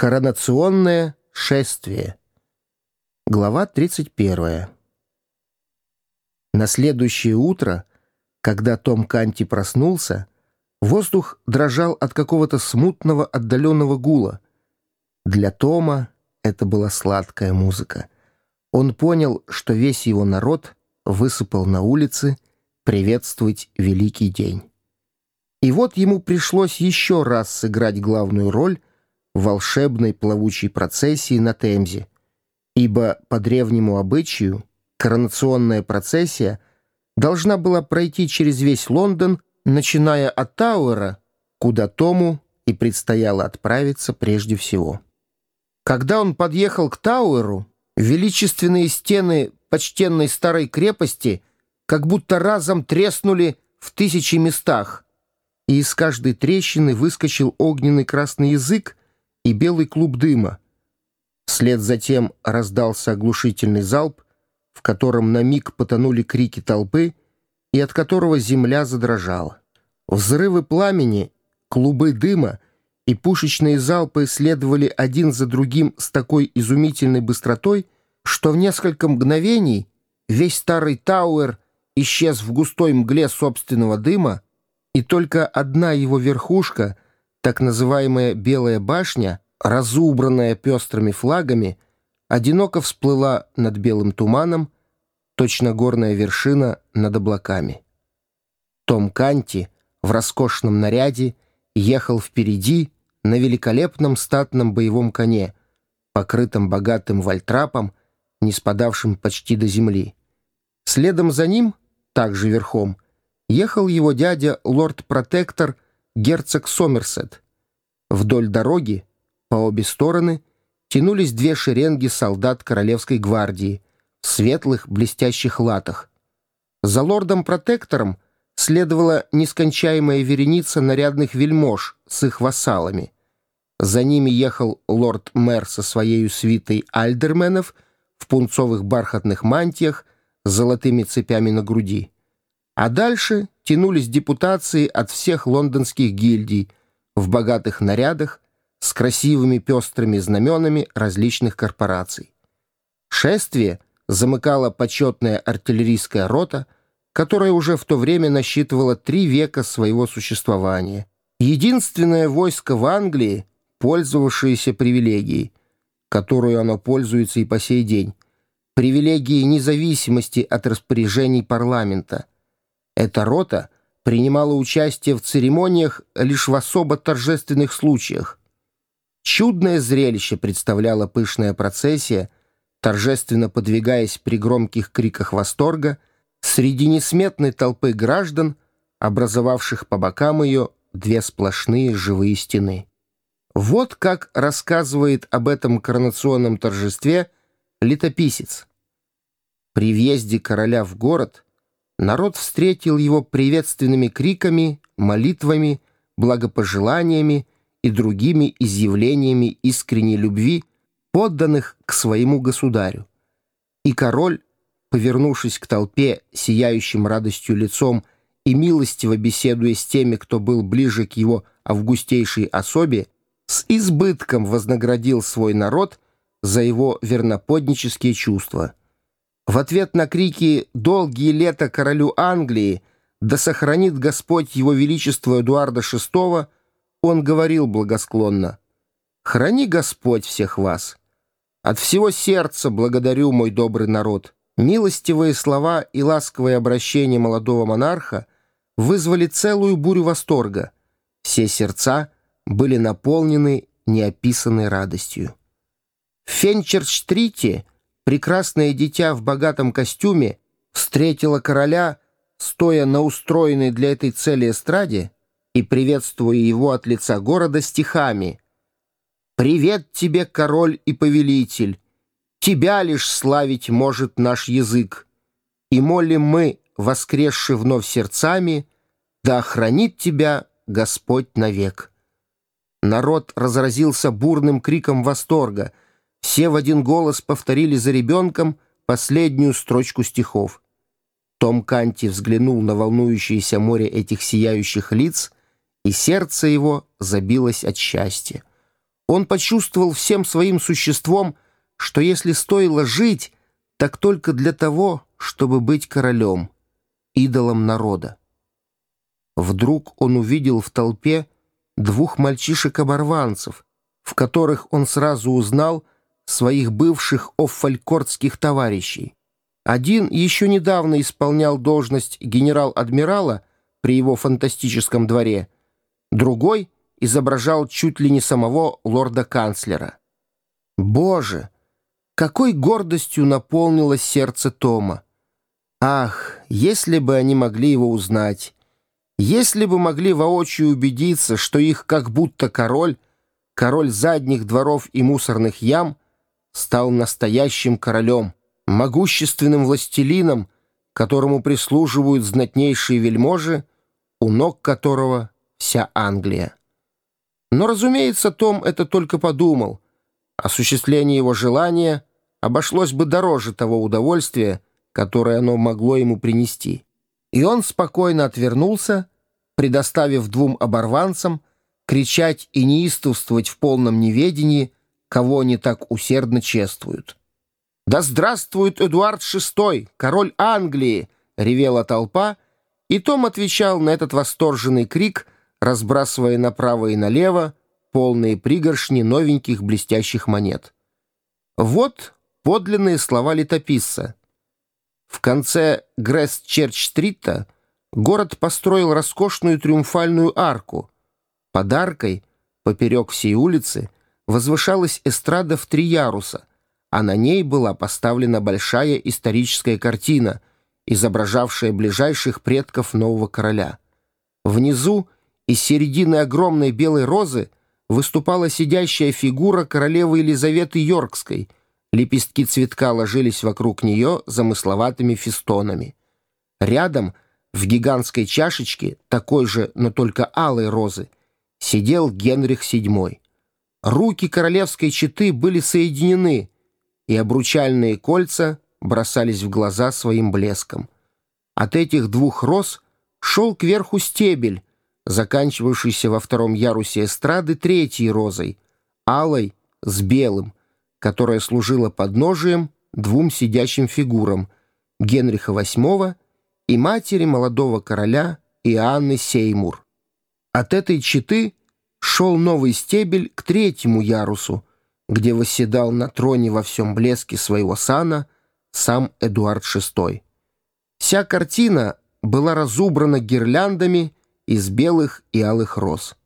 Коронационное шествие. Глава 31. На следующее утро, когда Том Канти проснулся, воздух дрожал от какого-то смутного отдаленного гула. Для Тома это была сладкая музыка. Он понял, что весь его народ высыпал на улицы приветствовать великий день. И вот ему пришлось еще раз сыграть главную роль волшебной плавучей процессии на Темзе, ибо по древнему обычаю коронационная процессия должна была пройти через весь Лондон, начиная от Тауэра, куда Тому и предстояло отправиться прежде всего. Когда он подъехал к Тауэру, величественные стены почтенной старой крепости как будто разом треснули в тысячи местах, и из каждой трещины выскочил огненный красный язык, и белый клуб дыма. Вслед затем раздался оглушительный залп, в котором на миг потонули крики толпы и от которого земля задрожала. Взрывы пламени, клубы дыма и пушечные залпы следовали один за другим с такой изумительной быстротой, что в несколько мгновений весь старый Тауэр исчез в густой мгле собственного дыма, и только одна его верхушка — так называемая «Белая башня», разубранная пестрыми флагами, одиноко всплыла над белым туманом, точно горная вершина над облаками. Том Канти в роскошном наряде ехал впереди на великолепном статном боевом коне, покрытом богатым вальтрапом, не спадавшим почти до земли. Следом за ним, также верхом, ехал его дядя лорд-протектор герцог Сомерсет. Вдоль дороги, по обе стороны, тянулись две шеренги солдат Королевской гвардии в светлых блестящих латах. За лордом-протектором следовала нескончаемая вереница нарядных вельмож с их вассалами. За ними ехал лорд-мэр со своей свитой альдерменов в пунцовых бархатных мантиях с золотыми цепями на груди. А дальше тянулись депутации от всех лондонских гильдий в богатых нарядах с красивыми пестрыми знаменами различных корпораций. Шествие замыкала почетная артиллерийская рота, которая уже в то время насчитывала три века своего существования. Единственное войско в Англии, пользовавшееся привилегией, которую оно пользуется и по сей день, привилегией независимости от распоряжений парламента – эта рота принимала участие в церемониях лишь в особо торжественных случаях. Чудное зрелище представляла пышная процессия, торжественно подвигаясь при громких криках восторга среди несметной толпы граждан, образовавших по бокам ее две сплошные живые стены. Вот как рассказывает об этом коронационном торжестве летописец. При въезде короля в город – Народ встретил его приветственными криками, молитвами, благопожеланиями и другими изъявлениями искренней любви, подданных к своему государю. И король, повернувшись к толпе, сияющим радостью лицом и милостиво беседуя с теми, кто был ближе к его августейшей особе, с избытком вознаградил свой народ за его верноподнические чувства – в ответ на крики «Долгие лета королю Англии!» «Да сохранит Господь его величество Эдуарда VI!» он говорил благосклонно «Храни Господь всех вас! От всего сердца благодарю, мой добрый народ!» Милостивые слова и ласковое обращение молодого монарха вызвали целую бурю восторга. Все сердца были наполнены неописанной радостью. В Фенчерч-стрите прекрасное дитя в богатом костюме встретила короля, стоя на устроенной для этой цели эстраде и приветствуя его от лица города стихами «Привет тебе, король и повелитель! Тебя лишь славить может наш язык, и молим мы, воскресши вновь сердцами, да охранит тебя Господь навек». Народ разразился бурным криком восторга — все в один голос повторили за ребенком последнюю строчку стихов. Том Канти взглянул на волнующееся море этих сияющих лиц, и сердце его забилось от счастья. Он почувствовал всем своим существом, что если стоило жить, так только для того, чтобы быть королем, идолом народа. Вдруг он увидел в толпе двух мальчишек-оборванцев, в которых он сразу узнал своих бывших оффалькортских товарищей. Один еще недавно исполнял должность генерал-адмирала при его фантастическом дворе, другой изображал чуть ли не самого лорда-канцлера. Боже, какой гордостью наполнилось сердце Тома! Ах, если бы они могли его узнать! Если бы могли воочию убедиться, что их как будто король, король задних дворов и мусорных ям, стал настоящим королем, могущественным властелином, которому прислуживают знатнейшие вельможи, у ног которого вся Англия. Но, разумеется, Том это только подумал. Осуществление его желания обошлось бы дороже того удовольствия, которое оно могло ему принести. И он спокойно отвернулся, предоставив двум оборванцам кричать и неистовствовать в полном неведении, кого они так усердно чествуют. «Да здравствует Эдуард VI, король Англии!» — ревела толпа, и Том отвечал на этот восторженный крик, разбрасывая направо и налево полные пригоршни новеньких блестящих монет. Вот подлинные слова летописца — в конце Гресс-Черч-стрита город построил роскошную триумфальную арку. Под аркой, поперек всей улицы, возвышалась эстрада в три яруса, а на ней была поставлена большая историческая картина, изображавшая ближайших предков нового короля. Внизу, из середины огромной белой розы, выступала сидящая фигура королевы Елизаветы Йоркской — Лепестки цветка ложились вокруг нее замысловатыми фестонами. Рядом, в гигантской чашечке, такой же, но только алой розы, сидел Генрих VII. Руки королевской четы были соединены, и обручальные кольца бросались в глаза своим блеском. От этих двух роз шел кверху стебель, заканчивавшийся во втором ярусе эстрады третьей розой, алой с белым, которая служила подножием двум сидящим фигурам Генриха VIII и матери молодого короля Иоанны Сеймур. От этой четы шел новый стебель к третьему ярусу, где восседал на троне во всем блеске своего сана сам Эдуард VI. Вся картина была разубрана гирляндами из белых и алых роз.